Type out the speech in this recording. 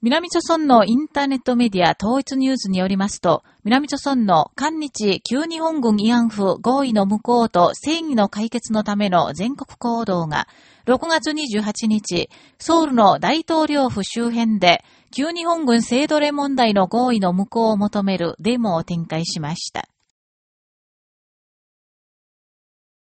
南朝村のインターネットメディア統一ニュースによりますと、南朝村の韓日旧日本軍慰安婦合意の無効と正義の解決のための全国行動が、6月28日、ソウルの大統領府周辺で、旧日本軍性奴隷問題の合意の無効を求めるデモを展開しました。